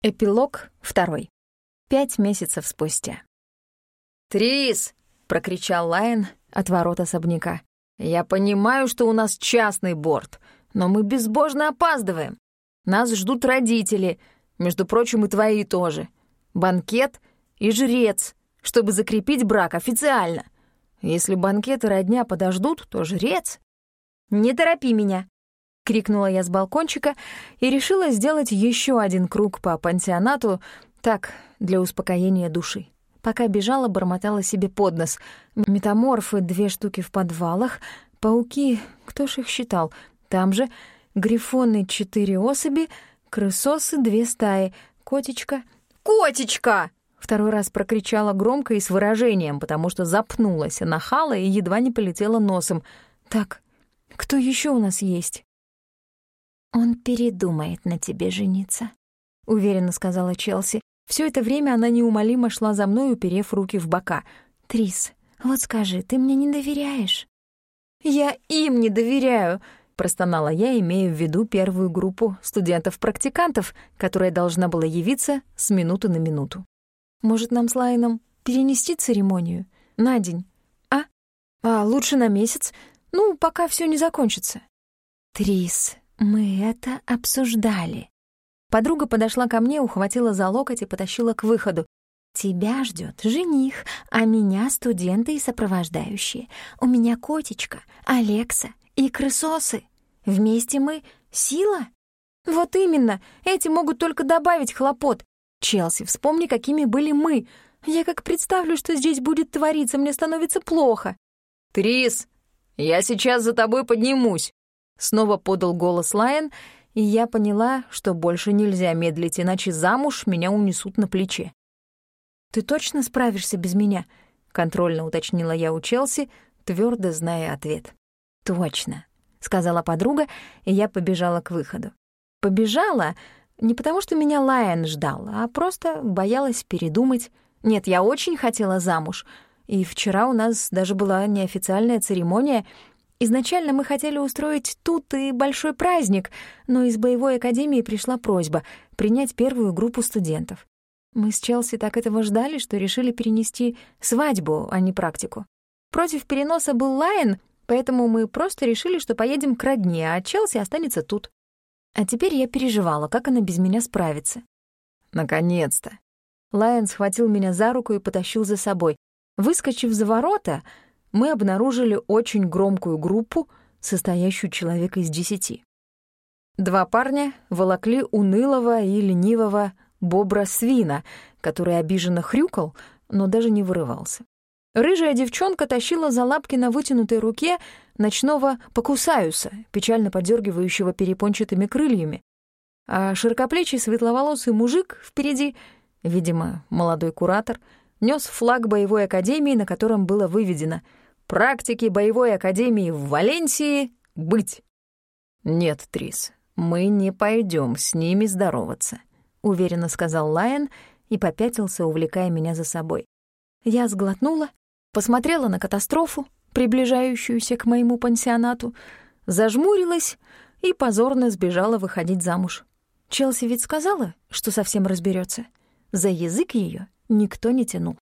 Эпилог второй. Пять месяцев спустя. «Трис!» — прокричал Лайон от ворот особняка. «Я понимаю, что у нас частный борт, но мы безбожно опаздываем. Нас ждут родители, между прочим, и твои тоже. Банкет и жрец, чтобы закрепить брак официально. Если банкет и родня подождут, то жрец...» «Не торопи меня!» — крикнула я с балкончика и решила сделать еще один круг по пансионату, так, для успокоения души. Пока бежала, бормотала себе под нос. Метаморфы — две штуки в подвалах, пауки, кто ж их считал, там же, грифоны — четыре особи, крысосы — две стаи, котечка... «Котечка!» Второй раз прокричала громко и с выражением, потому что запнулась, нахала и едва не полетела носом. «Так, кто еще у нас есть?» «Он передумает на тебе жениться», — уверенно сказала Челси. Все это время она неумолимо шла за мной, уперев руки в бока. «Трис, вот скажи, ты мне не доверяешь?» «Я им не доверяю», — простонала я, имея в виду первую группу студентов-практикантов, которая должна была явиться с минуты на минуту. «Может, нам с Лайном перенести церемонию? На день? А? А лучше на месяц? Ну, пока все не закончится». «Трис, «Мы это обсуждали». Подруга подошла ко мне, ухватила за локоть и потащила к выходу. «Тебя ждет жених, а меня студенты и сопровождающие. У меня котечка, Алекса и крысосы. Вместе мы — сила». «Вот именно, эти могут только добавить хлопот. Челси, вспомни, какими были мы. Я как представлю, что здесь будет твориться, мне становится плохо». «Трис, я сейчас за тобой поднимусь», Снова подал голос Лайон, и я поняла, что больше нельзя медлить, иначе замуж меня унесут на плече. «Ты точно справишься без меня?» — контрольно уточнила я у Челси, твердо зная ответ. «Точно», — сказала подруга, и я побежала к выходу. Побежала не потому, что меня Лайон ждал, а просто боялась передумать. Нет, я очень хотела замуж, и вчера у нас даже была неофициальная церемония — Изначально мы хотели устроить тут и большой праздник, но из боевой академии пришла просьба принять первую группу студентов. Мы с Челси так этого ждали, что решили перенести свадьбу, а не практику. Против переноса был Лайон, поэтому мы просто решили, что поедем к родне, а Челси останется тут. А теперь я переживала, как она без меня справится. Наконец-то. Лайон схватил меня за руку и потащил за собой. Выскочив за ворота, мы обнаружили очень громкую группу, состоящую человека из десяти. Два парня волокли унылого и ленивого бобра-свина, который обиженно хрюкал, но даже не вырывался. Рыжая девчонка тащила за лапки на вытянутой руке ночного покусаюса, печально подергивающего перепончатыми крыльями. А широкоплечий светловолосый мужик впереди, видимо, молодой куратор, нес флаг боевой академии, на котором было выведено — практики боевой академии в Валенсии быть. Нет, Трис, мы не пойдем с ними здороваться, уверенно сказал Лайон и попятился, увлекая меня за собой. Я сглотнула, посмотрела на катастрофу, приближающуюся к моему пансионату, зажмурилась и позорно сбежала выходить замуж. Челси ведь сказала, что совсем разберется. За язык ее никто не тянул.